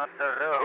مسره